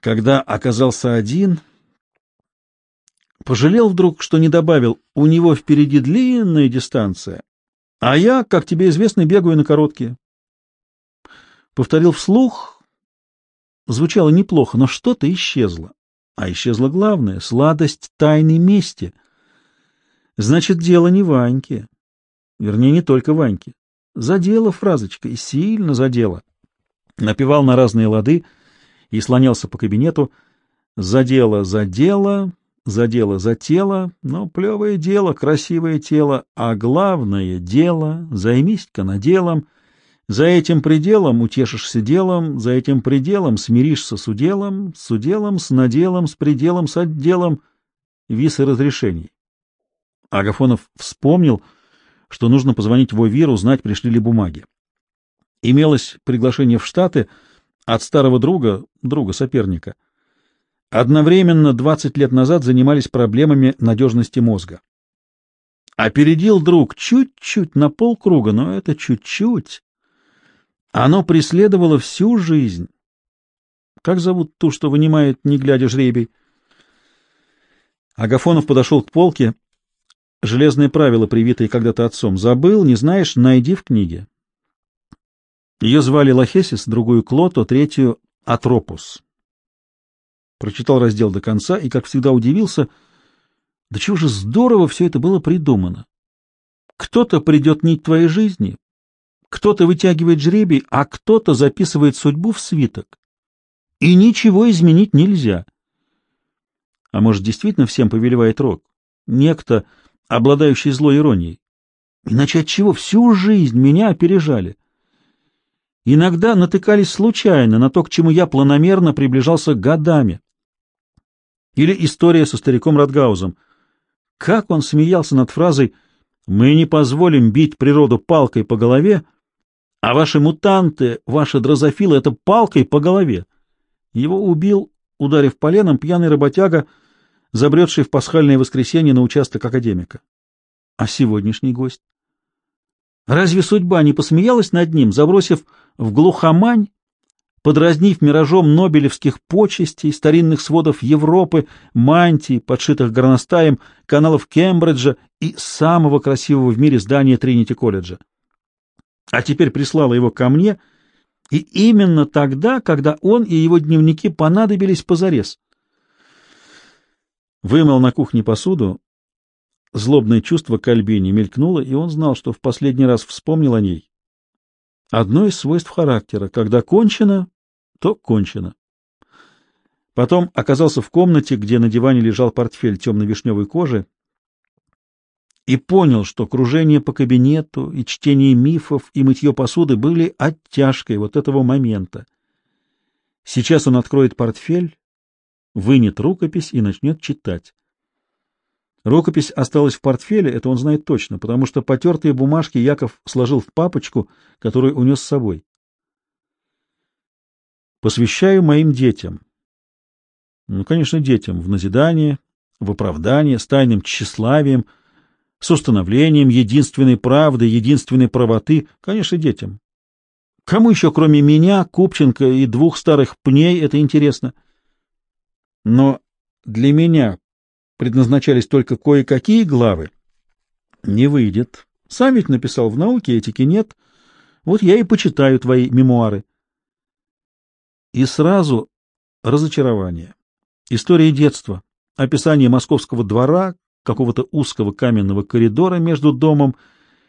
Когда оказался один, пожалел вдруг, что не добавил, у него впереди длинная дистанция, а я, как тебе известно, бегаю на короткие. Повторил вслух, звучало неплохо, но что-то исчезло. А исчезло главное — сладость тайной мести. Значит, дело не Ваньке. Вернее, не только Ваньке. Задела фразочка, и сильно задела. Напевал на разные лады и слонялся по кабинету. Задело, задело, задело за тело, но плевое дело, красивое тело, а главное дело, займись-ка наделом, за этим пределом утешишься делом, за этим пределом смиришься с уделом, с уделом, с наделом, с пределом, с отделом висы разрешений. Агафонов вспомнил, что нужно позвонить в ОВИР, узнать, пришли ли бумаги. Имелось приглашение в Штаты от старого друга, друга-соперника. Одновременно 20 лет назад занимались проблемами надежности мозга. Опередил друг чуть-чуть на полкруга, но это чуть-чуть. Оно преследовало всю жизнь. Как зовут ту, что вынимает, не глядя жребий? Агафонов подошел к полке. Железные правила, привитые когда-то отцом. Забыл, не знаешь, найди в книге. Ее звали Лохесис, другую Клото, третью Атропус. Прочитал раздел до конца и, как всегда, удивился, да чего же здорово все это было придумано. Кто-то придет нить твоей жизни, кто-то вытягивает жребий, а кто-то записывает судьбу в свиток. И ничего изменить нельзя. А может, действительно всем повелевает рок? Некто, обладающий злой иронией. Иначе от чего всю жизнь меня опережали? Иногда натыкались случайно на то, к чему я планомерно приближался годами. Или история со стариком Радгаузом. Как он смеялся над фразой «Мы не позволим бить природу палкой по голове», а ваши мутанты, ваши дрозофилы — это палкой по голове. Его убил, ударив поленом, пьяный работяга, забредший в пасхальное воскресенье на участок академика. А сегодняшний гость? Разве судьба не посмеялась над ним, забросив в глухомань, подразнив миражом нобелевских почестей, старинных сводов Европы, мантий, подшитых горностаем, каналов Кембриджа и самого красивого в мире здания Тринити-колледжа? а теперь прислала его ко мне, и именно тогда, когда он и его дневники понадобились позарез. Вымыл на кухне посуду, злобное чувство к Альбине мелькнуло, и он знал, что в последний раз вспомнил о ней. Одно из свойств характера. Когда кончено, то кончено. Потом оказался в комнате, где на диване лежал портфель темно-вишневой кожи, и понял, что кружение по кабинету и чтение мифов и мытье посуды были оттяжкой вот этого момента. Сейчас он откроет портфель, вынет рукопись и начнет читать. Рукопись осталась в портфеле, это он знает точно, потому что потертые бумажки Яков сложил в папочку, которую унес с собой. Посвящаю моим детям. Ну, конечно, детям, в назидание, в оправдание, с тайным тщеславием — с установлением единственной правды, единственной правоты, конечно, детям. Кому еще, кроме меня, Купченко и двух старых пней, это интересно? Но для меня предназначались только кое-какие главы. Не выйдет. Сам ведь написал в науке, этики нет. Вот я и почитаю твои мемуары. И сразу разочарование. История детства, описание московского двора, какого-то узкого каменного коридора между домом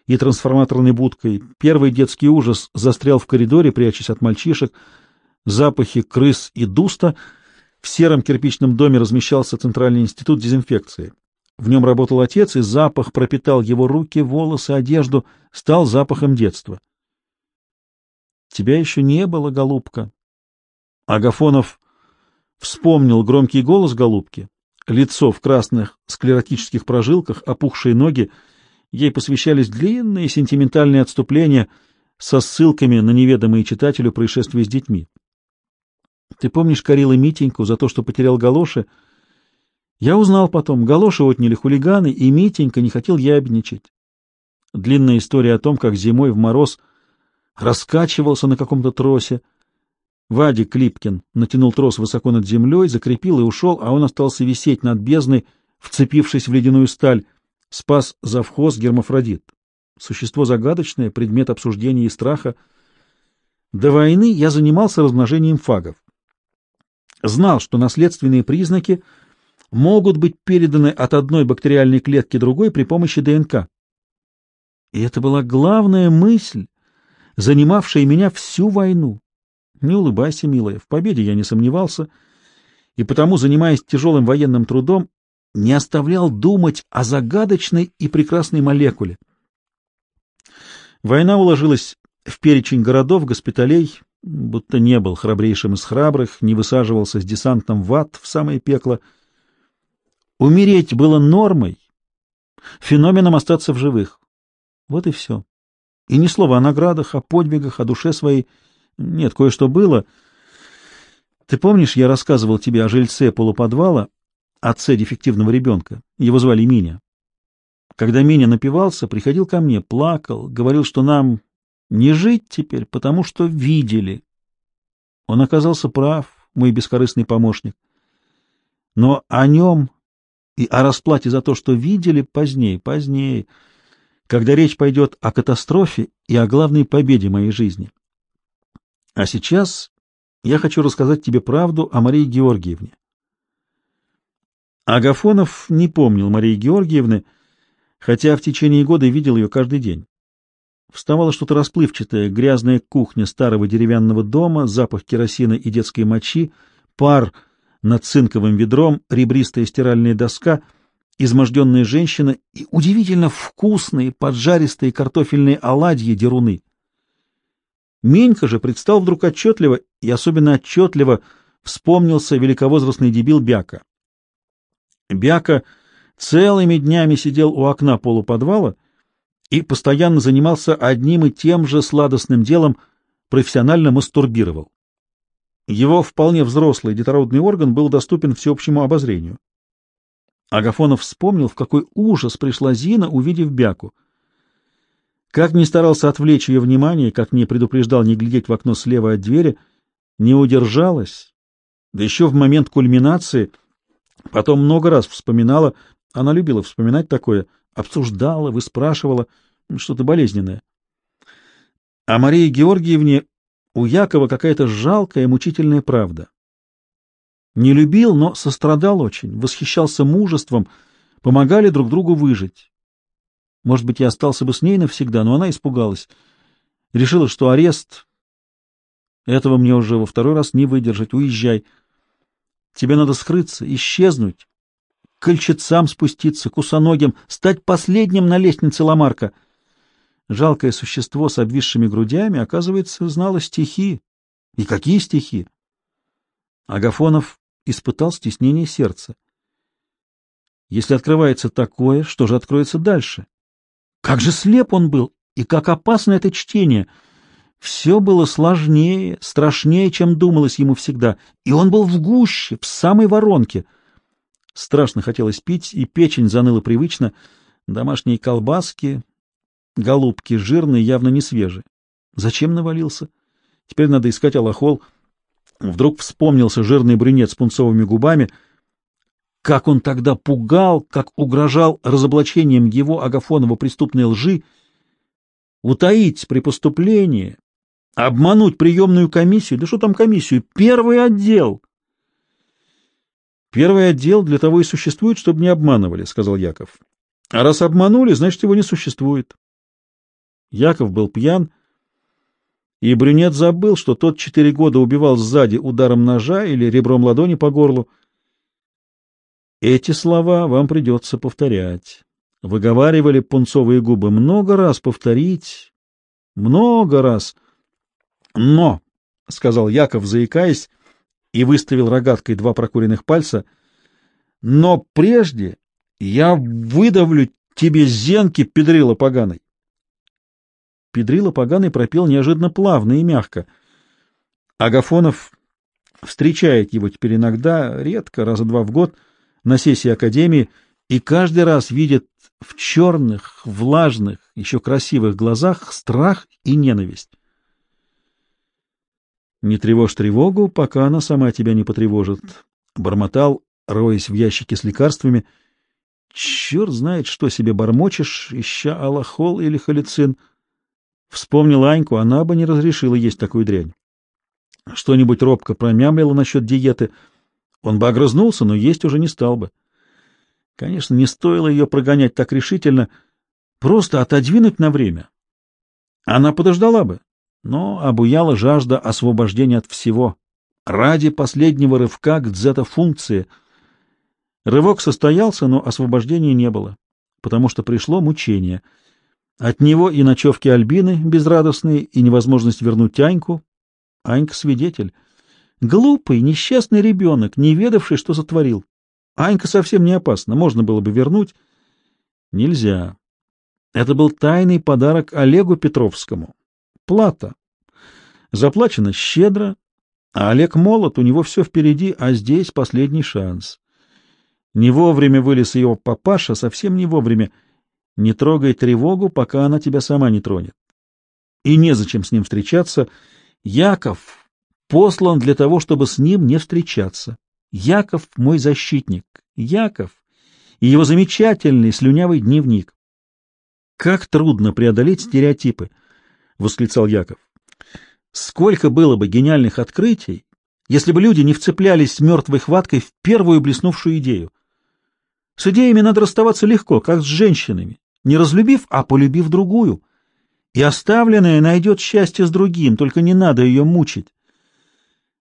и трансформаторной будкой. Первый детский ужас застрял в коридоре, прячась от мальчишек. Запахи крыс и дуста. В сером кирпичном доме размещался Центральный институт дезинфекции. В нем работал отец, и запах пропитал его руки, волосы, одежду, стал запахом детства. «Тебя еще не было, голубка». Агафонов вспомнил громкий голос голубки, лицо в красных склеротических прожилках, опухшие ноги. Ей посвящались длинные сентиментальные отступления со ссылками на неведомые читателю происшествия с детьми. Ты помнишь Карила Митеньку за то, что потерял галоши? Я узнал потом, галоши отняли хулиганы, и Митенька не хотел ябедничать. Длинная история о том, как зимой в мороз раскачивался на каком-то тросе, Вадик Клипкин натянул трос высоко над землей, закрепил и ушел, а он остался висеть над бездной, вцепившись в ледяную сталь. Спас завхоз гермафродит. Существо загадочное, предмет обсуждения и страха. До войны я занимался размножением фагов. Знал, что наследственные признаки могут быть переданы от одной бактериальной клетки другой при помощи ДНК. И это была главная мысль, занимавшая меня всю войну. Не улыбайся, милая, в победе я не сомневался, и потому, занимаясь тяжелым военным трудом, не оставлял думать о загадочной и прекрасной молекуле. Война уложилась в перечень городов, госпиталей, будто не был храбрейшим из храбрых, не высаживался с десантом в ад в самое пекло. Умереть было нормой, феноменом остаться в живых. Вот и все. И ни слова о наградах, о подвигах, о душе своей. Нет, кое-что было. Ты помнишь, я рассказывал тебе о жильце полуподвала, отце дефективного ребенка? Его звали Миня. Когда Миня напивался, приходил ко мне, плакал, говорил, что нам не жить теперь, потому что видели. Он оказался прав, мой бескорыстный помощник. Но о нем и о расплате за то, что видели, позднее, позднее когда речь пойдет о катастрофе и о главной победе моей жизни. А сейчас я хочу рассказать тебе правду о Марии Георгиевне. Агафонов не помнил Марии Георгиевны, хотя в течение года видел ее каждый день. Вставала что-то расплывчатое, грязная кухня старого деревянного дома, запах керосина и детской мочи, пар над цинковым ведром, ребристая стиральная доска — изможденная женщина и удивительно вкусные поджаристые картофельные оладьи деруны. Менька же предстал вдруг отчетливо, и особенно отчетливо вспомнился великовозрастный дебил Бяка. Бяка целыми днями сидел у окна полуподвала и постоянно занимался одним и тем же сладостным делом, профессионально мастурбировал. Его вполне взрослый детородный орган был доступен всеобщему обозрению. Агафонов вспомнил, в какой ужас пришла Зина, увидев Бяку. Как ни старался отвлечь ее внимание, как не предупреждал не глядеть в окно слева от двери, не удержалась. Да еще в момент кульминации, потом много раз вспоминала, она любила вспоминать такое, обсуждала, выспрашивала, что-то болезненное. А Марии Георгиевне у Якова какая-то жалкая, мучительная правда. Не любил, но сострадал очень, восхищался мужеством, помогали друг другу выжить. Может быть, я остался бы с ней навсегда, но она испугалась. Решила, что арест... Этого мне уже во второй раз не выдержать. Уезжай. Тебе надо скрыться, исчезнуть, к кольчицам спуститься, кусоногим, стать последним на лестнице Ламарка. Жалкое существо с обвисшими грудями, оказывается, знало стихи. И какие стихи? Агафонов испытал стеснение сердца. Если открывается такое, что же откроется дальше? Как же слеп он был, и как опасно это чтение! Все было сложнее, страшнее, чем думалось ему всегда, и он был в гуще, в самой воронке. Страшно хотелось пить, и печень заныла привычно. Домашние колбаски, голубки жирные, явно не свежие. Зачем навалился? Теперь надо искать алахол — Вдруг вспомнился жирный брюнет с пунцовыми губами. Как он тогда пугал, как угрожал разоблачением его Агафонова преступной лжи, утаить при поступлении, обмануть приемную комиссию, да что там комиссию, первый отдел. Первый отдел для того и существует, чтобы не обманывали, сказал Яков. А раз обманули, значит, его не существует. Яков был пьян, и брюнет забыл, что тот четыре года убивал сзади ударом ножа или ребром ладони по горлу. Эти слова вам придется повторять. Выговаривали пунцовые губы. Много раз повторить. Много раз. Но, — сказал Яков, заикаясь, и выставил рогаткой два прокуренных пальца, — но прежде я выдавлю тебе зенки, педрила поганой. Педрила поганый пропел неожиданно плавно и мягко. Агафонов встречает его теперь иногда, редко, раза два в год, на сессии Академии, и каждый раз видит в черных, влажных, еще красивых глазах страх и ненависть. Не тревожь тревогу, пока она сама тебя не потревожит. Бормотал, роясь в ящике с лекарствами. Черт знает, что себе бормочешь, ища аллахол или халицин. Вспомнил Аньку, она бы не разрешила есть такую дрянь. Что-нибудь робко промямлила насчет диеты. Он бы огрызнулся, но есть уже не стал бы. Конечно, не стоило ее прогонять так решительно, просто отодвинуть на время. Она подождала бы, но обуяла жажда освобождения от всего. Ради последнего рывка к дзета-функции. Рывок состоялся, но освобождения не было, потому что пришло мучение. От него и ночевки Альбины безрадостные, и невозможность вернуть Аньку. Анька свидетель. Глупый, несчастный ребенок, не ведавший, что затворил. Анька совсем не опасна, можно было бы вернуть. Нельзя. Это был тайный подарок Олегу Петровскому. Плата. Заплачено щедро, а Олег молод, у него все впереди, а здесь последний шанс. Не вовремя вылез его папаша, совсем не вовремя. Не трогай тревогу, пока она тебя сама не тронет. И незачем с ним встречаться. Яков послан для того, чтобы с ним не встречаться. Яков — мой защитник. Яков и его замечательный слюнявый дневник. Как трудно преодолеть стереотипы, восклицал Яков. Сколько было бы гениальных открытий, если бы люди не вцеплялись мертвой хваткой в первую блеснувшую идею. С идеями надо расставаться легко, как с женщинами, не разлюбив, а полюбив другую. И оставленная найдет счастье с другим, только не надо ее мучить.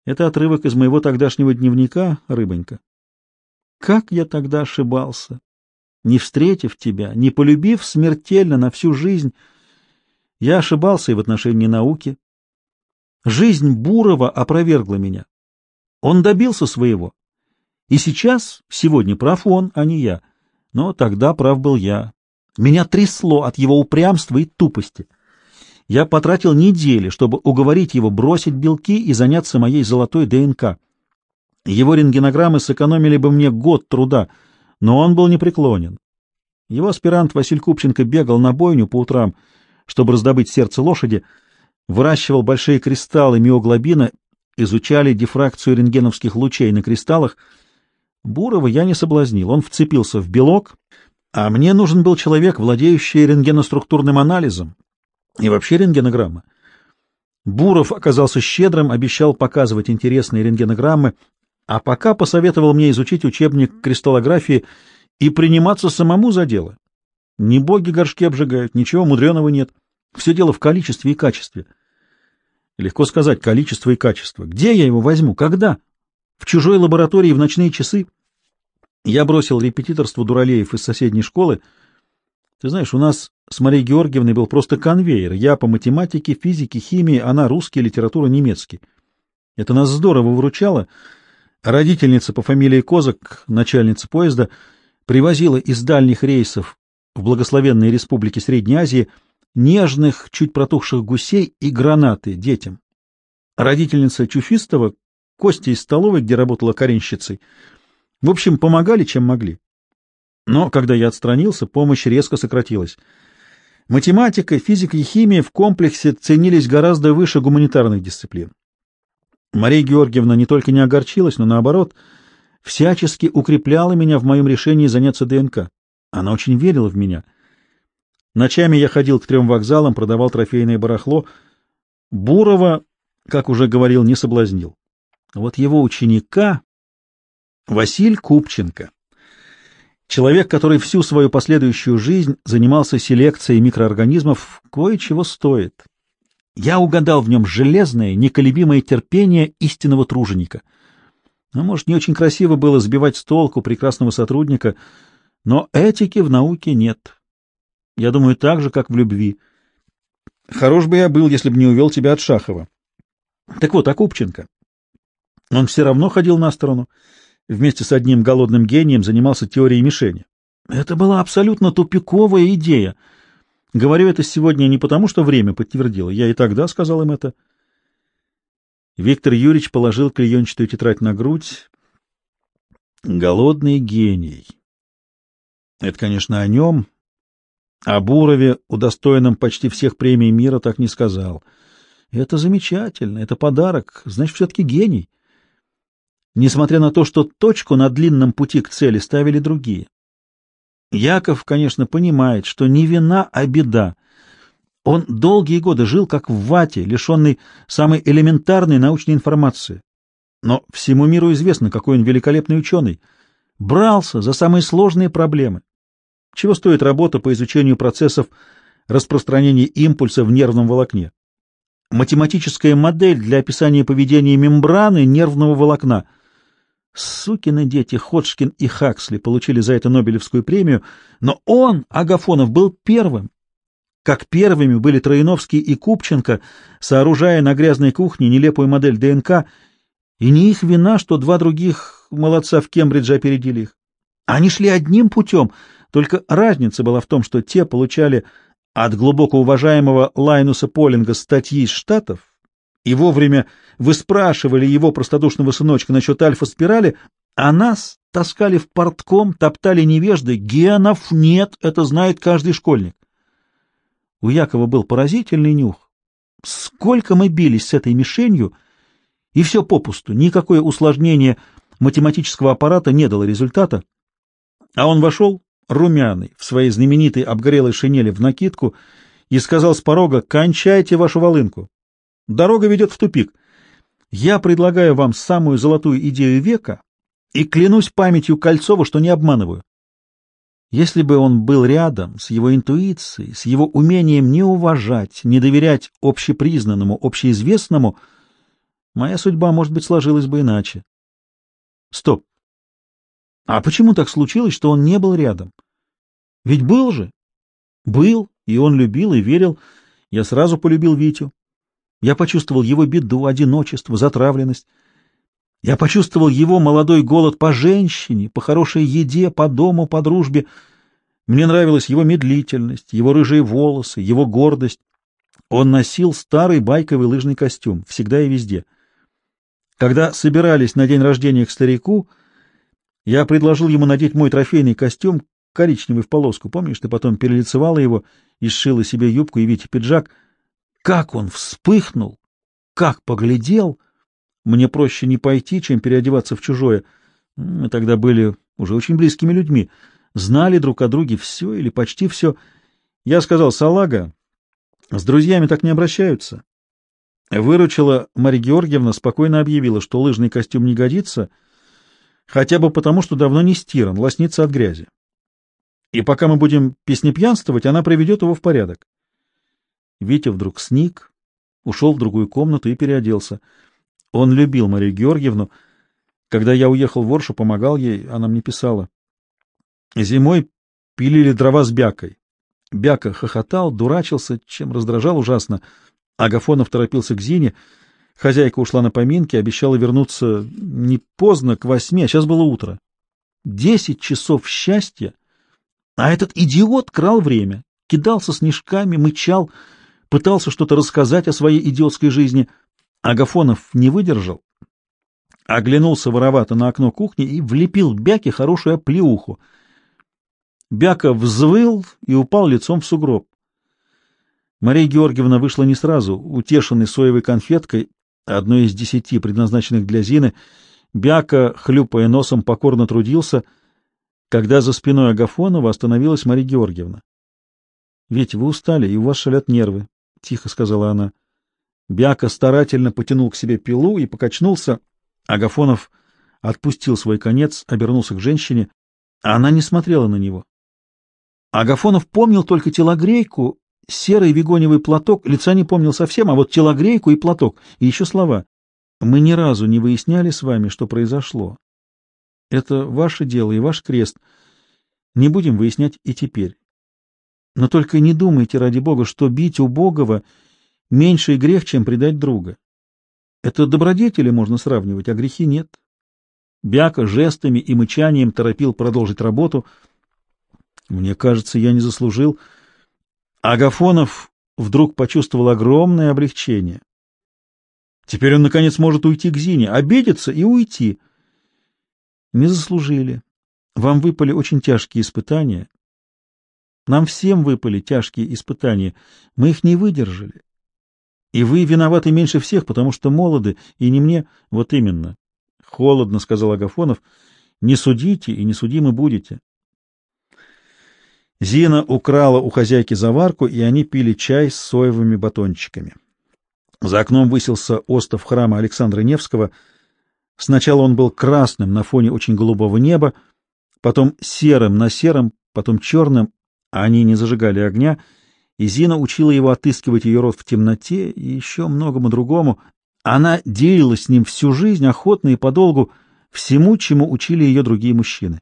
Это отрывок из моего тогдашнего дневника, рыбонька. Как я тогда ошибался! Не встретив тебя, не полюбив смертельно на всю жизнь, я ошибался и в отношении науки. Жизнь Бурова опровергла меня. Он добился своего. И сейчас, сегодня прав он, а не я. Но тогда прав был я. Меня трясло от его упрямства и тупости. Я потратил недели, чтобы уговорить его бросить белки и заняться моей золотой ДНК. Его рентгенограммы сэкономили бы мне год труда, но он был непреклонен. Его аспирант Василь Купченко бегал на бойню по утрам, чтобы раздобыть сердце лошади, выращивал большие кристаллы миоглобина, изучали дифракцию рентгеновских лучей на кристаллах. Бурова я не соблазнил, он вцепился в белок, а мне нужен был человек, владеющий рентгеноструктурным анализом и вообще рентгенограмма. Буров оказался щедрым, обещал показывать интересные рентгенограммы, а пока посоветовал мне изучить учебник кристаллографии и приниматься самому за дело. Не боги горшки обжигают, ничего мудреного нет. Все дело в количестве и качестве. Легко сказать, количество и качество. Где я его возьму? Когда? В чужой лаборатории в ночные часы? Я бросил репетиторство дуралеев из соседней школы. Ты знаешь, у нас с Марией Георгиевной был просто конвейер. Я по математике, физике, химии, она русский, литература немецкий. Это нас здорово выручало. Родительница по фамилии Козак, начальница поезда, привозила из дальних рейсов в благословенные республики Средней Азии нежных, чуть протухших гусей и гранаты детям. Родительница Чуфистова, Костя из столовой, где работала коренщицей, в общем, помогали, чем могли. Но когда я отстранился, помощь резко сократилась. Математика, физика и химия в комплексе ценились гораздо выше гуманитарных дисциплин. Мария Георгиевна не только не огорчилась, но наоборот, всячески укрепляла меня в моем решении заняться ДНК. Она очень верила в меня. Ночами я ходил к трем вокзалам, продавал трофейное барахло. Бурова, как уже говорил, не соблазнил. Вот его ученика Василь Купченко. Человек, который всю свою последующую жизнь занимался селекцией микроорганизмов, кое-чего стоит. Я угадал в нем железное, неколебимое терпение истинного труженика. Ну, может, не очень красиво было сбивать с толку прекрасного сотрудника, но этики в науке нет. Я думаю, так же, как в любви. Хорош бы я был, если бы не увел тебя от Шахова. Так вот, Акупченко. Он все равно ходил на сторону. Вместе с одним голодным гением занимался теорией мишени. Это была абсолютно тупиковая идея — Говорю это сегодня не потому, что время подтвердило. Я и тогда сказал им это. Виктор Юрьевич положил клеенчатую тетрадь на грудь. Голодный гений. Это, конечно, о нем. О Бурове, удостоенном почти всех премий мира, так не сказал. Это замечательно, это подарок, значит, все-таки гений. Несмотря на то, что точку на длинном пути к цели ставили другие. Яков, конечно, понимает, что не вина, а беда. Он долгие годы жил как в вате, лишенный самой элементарной научной информации. Но всему миру известно, какой он великолепный ученый. Брался за самые сложные проблемы. Чего стоит работа по изучению процессов распространения импульса в нервном волокне? Математическая модель для описания поведения мембраны нервного волокна. Сукины дети Ходжкин и Хаксли получили за это Нобелевскую премию, но он, Агафонов, был первым, как первыми были Троиновский и Купченко, сооружая на грязной кухне нелепую модель ДНК, и не их вина, что два других молодца в Кембридже опередили их. Они шли одним путем, только разница была в том, что те получали от глубоко уважаемого Лайнуса Полинга статьи из Штатов и вовремя выспрашивали его простодушного сыночка насчет альфа-спирали, а нас таскали в портком, топтали невежды. Генов нет, это знает каждый школьник. У Якова был поразительный нюх. Сколько мы бились с этой мишенью, и все попусту, никакое усложнение математического аппарата не дало результата. А он вошел, румяный, в своей знаменитой обгорелой шинели в накидку, и сказал с порога «Кончайте вашу волынку! Дорога ведет в тупик. Я предлагаю вам самую золотую идею века и клянусь памятью Кольцова, что не обманываю. Если бы он был рядом с его интуицией, с его умением не уважать, не доверять общепризнанному, общеизвестному, моя судьба, может быть, сложилась бы иначе. Стоп. А почему так случилось, что он не был рядом? Ведь был же. Был, и он любил и верил. Я сразу полюбил Витю. Я почувствовал его беду, одиночество, затравленность. Я почувствовал его молодой голод по женщине, по хорошей еде, по дому, по дружбе. Мне нравилась его медлительность, его рыжие волосы, его гордость. Он носил старый байковый лыжный костюм, всегда и везде. Когда собирались на день рождения к старику, я предложил ему надеть мой трофейный костюм, коричневый в полоску. Помнишь, ты потом перелицевала его и сшила себе юбку и Вите пиджак? Как он вспыхнул! Как поглядел! Мне проще не пойти, чем переодеваться в чужое. Мы тогда были уже очень близкими людьми, знали друг о друге все или почти все. Я сказал, салага, с друзьями так не обращаются. Выручила Марья Георгиевна, спокойно объявила, что лыжный костюм не годится — хотя бы потому, что давно не стиран, лоснится от грязи. И пока мы будем песнепьянствовать, она приведет его в порядок. Витя вдруг сник, ушел в другую комнату и переоделся. Он любил Марию Георгиевну. Когда я уехал в Оршу, помогал ей, она мне писала. Зимой пилили дрова с бякой. Бяка хохотал, дурачился, чем раздражал ужасно. Агафонов торопился к Зине — Хозяйка ушла на поминки, обещала вернуться не поздно, к восьми, а сейчас было утро. Десять часов счастья, а этот идиот крал время, кидался снежками, мычал, пытался что-то рассказать о своей идиотской жизни. Агафонов не выдержал, оглянулся воровато на окно кухни и влепил Бяке хорошую оплеуху. Бяка взвыл и упал лицом в сугроб. Мария Георгиевна вышла не сразу, утешенной соевой конфеткой, одной из десяти, предназначенных для Зины, Бяка, хлюпая носом, покорно трудился, когда за спиной Агафонова остановилась Мария Георгиевна. — Ведь вы устали, и у вас шалят нервы, — тихо сказала она. Бяка старательно потянул к себе пилу и покачнулся. Агафонов отпустил свой конец, обернулся к женщине, а она не смотрела на него. Агафонов помнил только телогрейку серый вегоневый платок, лица не помнил совсем, а вот телогрейку и платок, и еще слова. Мы ни разу не выясняли с вами, что произошло. Это ваше дело и ваш крест. Не будем выяснять и теперь. Но только не думайте, ради Бога, что бить убогого — меньший грех, чем предать друга. Это добродетели можно сравнивать, а грехи нет. Бяка жестами и мычанием торопил продолжить работу. Мне кажется, я не заслужил... Агафонов вдруг почувствовал огромное облегчение. Теперь он, наконец, может уйти к Зине, обидеться и уйти. Не заслужили. Вам выпали очень тяжкие испытания. Нам всем выпали тяжкие испытания. Мы их не выдержали. И вы виноваты меньше всех, потому что молоды, и не мне. Вот именно. Холодно, — сказал Агафонов. Не судите и не судимы будете. Зина украла у хозяйки заварку, и они пили чай с соевыми батончиками. За окном высился остов храма Александра Невского. Сначала он был красным на фоне очень голубого неба, потом серым на сером, потом черным, а они не зажигали огня, и Зина учила его отыскивать ее рот в темноте и еще многому другому. Она делилась с ним всю жизнь, охотно и подолгу, всему, чему учили ее другие мужчины.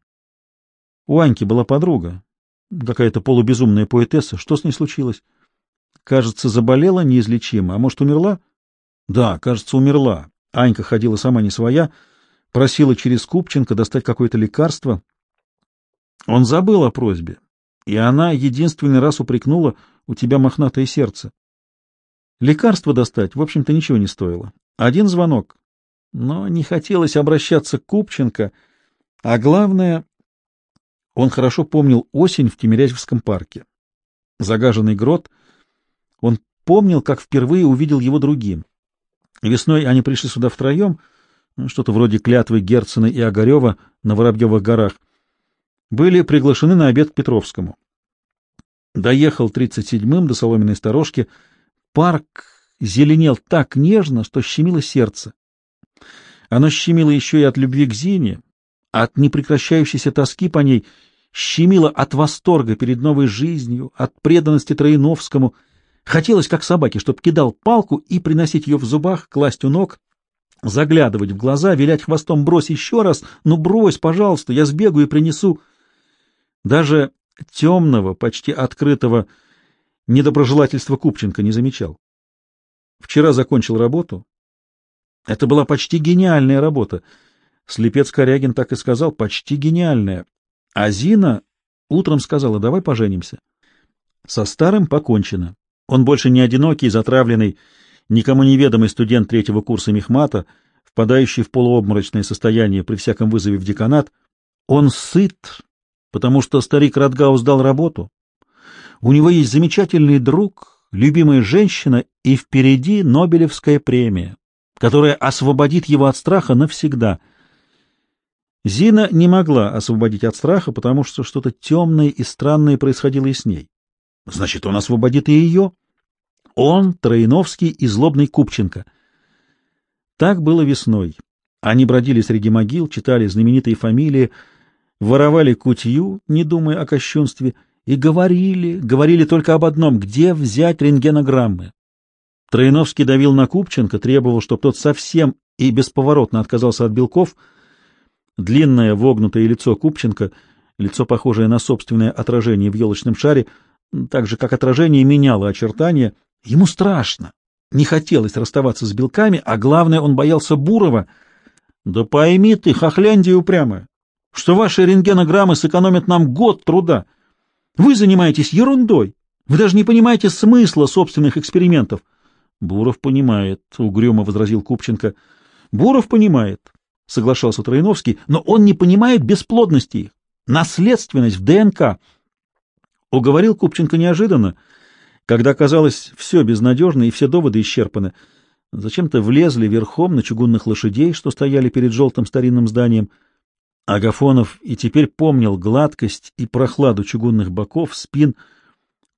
У Аньки была подруга, какая-то полубезумная поэтесса. Что с ней случилось? Кажется, заболела неизлечимо, а может, умерла? Да, кажется, умерла. Анька ходила сама не своя, просила через Купченко достать какое-то лекарство. Он забыл о просьбе, и она единственный раз упрекнула «У тебя мохнатое сердце». Лекарство достать, в общем-то, ничего не стоило. Один звонок. Но не хотелось обращаться к Купченко, а главное, он хорошо помнил осень в Тимирязевском парке. Загаженный грот — он помнил, как впервые увидел его другим. Весной они пришли сюда втроем, ну, что-то вроде клятвы Герцена и Огарева на Воробьевых горах. Были приглашены на обед к Петровскому. Доехал 37-м до Соломенной сторожки. Парк зеленел так нежно, что щемило сердце. Оно щемило еще и от любви к Зине, от непрекращающейся тоски по ней, щемило от восторга перед новой жизнью, от преданности Троиновскому — Хотелось, как собаке, чтоб кидал палку и приносить ее в зубах, класть у ног, заглядывать в глаза, вилять хвостом «брось еще раз», «ну брось, пожалуйста, я сбегу и принесу». Даже темного, почти открытого недоброжелательства Купченко не замечал. Вчера закончил работу. Это была почти гениальная работа. Слепец Корягин так и сказал, почти гениальная. А Зина утром сказала, давай поженимся. Со старым покончено. Он больше не одинокий, затравленный, никому неведомый студент третьего курса мехмата, впадающий в полуобморочное состояние при всяком вызове в деканат. Он сыт, потому что старик Радгаус дал работу. У него есть замечательный друг, любимая женщина и впереди Нобелевская премия, которая освободит его от страха навсегда. Зина не могла освободить от страха, потому что что-то темное и странное происходило и с ней. Значит, он освободит и ее. Он, Троиновский и злобный Купченко. Так было весной. Они бродили среди могил, читали знаменитые фамилии, воровали кутью, не думая о кощунстве, и говорили, говорили только об одном — где взять рентгенограммы. Троиновский давил на Купченко, требовал, чтобы тот совсем и бесповоротно отказался от белков. Длинное вогнутое лицо Купченко, лицо, похожее на собственное отражение в елочном шаре, так же, как отражение меняло очертания. Ему страшно. Не хотелось расставаться с белками, а главное, он боялся Бурова. Да пойми ты, хохляндия упрямая, что ваши рентгенограммы сэкономят нам год труда. Вы занимаетесь ерундой. Вы даже не понимаете смысла собственных экспериментов. Буров понимает, — угрюмо возразил Купченко. Буров понимает, — соглашался Троиновский, — но он не понимает бесплодности их. Наследственность в ДНК — Уговорил Купченко неожиданно, когда казалось все безнадежно и все доводы исчерпаны. Зачем-то влезли верхом на чугунных лошадей, что стояли перед желтым старинным зданием. Агафонов и теперь помнил гладкость и прохладу чугунных боков, спин.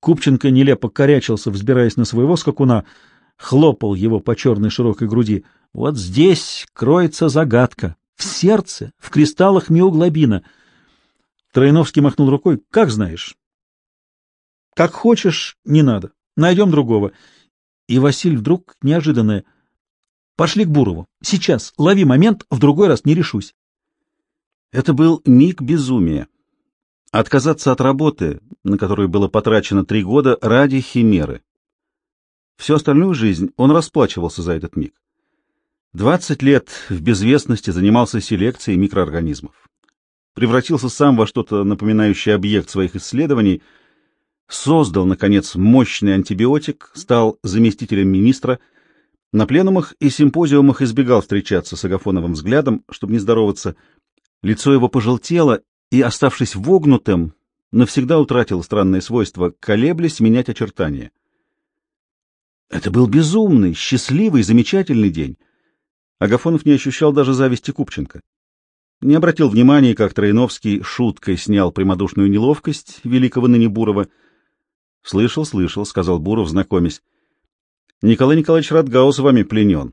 Купченко нелепо корячился, взбираясь на своего скакуна, хлопал его по черной широкой груди. Вот здесь кроется загадка. В сердце, в кристаллах миоглобина. Троиновский махнул рукой. Как знаешь. Как хочешь, не надо. Найдем другого. И Василь вдруг неожиданное. Пошли к Бурову. Сейчас. Лови момент, в другой раз не решусь. Это был миг безумия. Отказаться от работы, на которую было потрачено три года, ради химеры. Всю остальную жизнь он расплачивался за этот миг. Двадцать лет в безвестности занимался селекцией микроорганизмов. Превратился сам во что-то напоминающее объект своих исследований — создал, наконец, мощный антибиотик, стал заместителем министра, на пленумах и симпозиумах избегал встречаться с Агафоновым взглядом, чтобы не здороваться. Лицо его пожелтело и, оставшись вогнутым, навсегда утратил странное свойство, колеблясь менять очертания. Это был безумный, счастливый, замечательный день. Агафонов не ощущал даже зависти Купченко. Не обратил внимания, как Троиновский шуткой снял прямодушную неловкость великого ныне Бурова. «Слышал, слышал», — сказал Буров, знакомясь. «Николай Николаевич Радгаус вами пленен.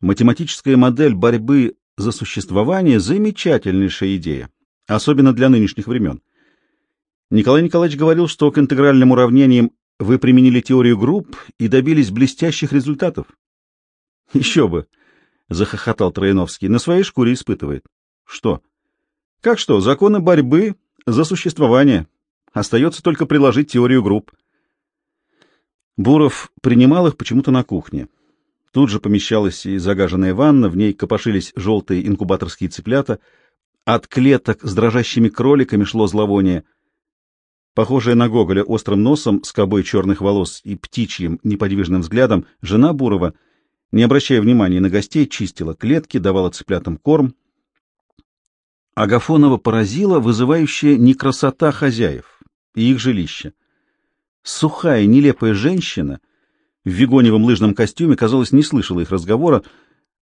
Математическая модель борьбы за существование — замечательнейшая идея, особенно для нынешних времен. Николай Николаевич говорил, что к интегральным уравнениям вы применили теорию групп и добились блестящих результатов. — Еще бы! — захохотал Троиновский. — На своей шкуре испытывает. — Что? — Как что? Законы борьбы за существование. Остается только приложить теорию групп. Буров принимал их почему-то на кухне. Тут же помещалась и загаженная ванна, в ней копошились желтые инкубаторские цыплята. От клеток с дрожащими кроликами шло зловоние. Похожая на Гоголя острым носом, скобой черных волос и птичьим неподвижным взглядом, жена Бурова, не обращая внимания на гостей, чистила клетки, давала цыплятам корм. Агафонова поразила вызывающая некрасота хозяев и их жилища. Сухая, нелепая женщина — в вигоневом лыжном костюме, казалось, не слышала их разговора,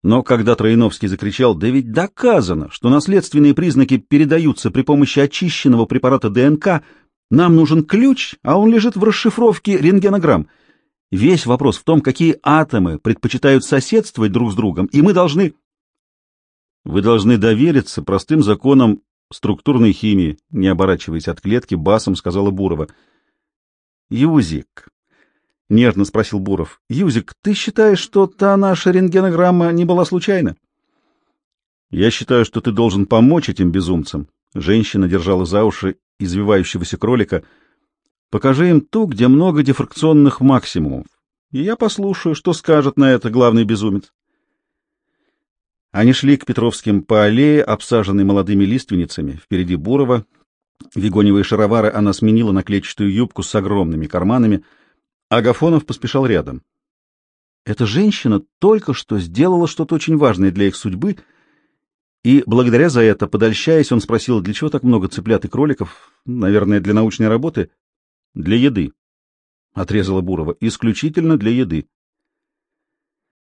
но когда Троиновский закричал «Да ведь доказано, что наследственные признаки передаются при помощи очищенного препарата ДНК, нам нужен ключ, а он лежит в расшифровке рентгенограмм. Весь вопрос в том, какие атомы предпочитают соседствовать друг с другом, и мы должны...» «Вы должны довериться простым законам структурной химии», не оборачиваясь от клетки, басом сказала Бурова. «Юзик, — нежно спросил Буров. — Юзик, ты считаешь, что та наша рентгенограмма не была случайна? — Я считаю, что ты должен помочь этим безумцам. Женщина держала за уши извивающегося кролика. — Покажи им ту, где много дифракционных максимумов. И я послушаю, что скажет на это главный безумец. Они шли к Петровским по аллее, обсаженной молодыми лиственницами. Впереди Бурова. Вигоневые шаровары она сменила на клетчатую юбку с огромными карманами — Агафонов поспешал рядом. Эта женщина только что сделала что-то очень важное для их судьбы, и благодаря за это, подольщаясь, он спросил, для чего так много цыплят и кроликов? Наверное, для научной работы? Для еды, — отрезала Бурова, — исключительно для еды.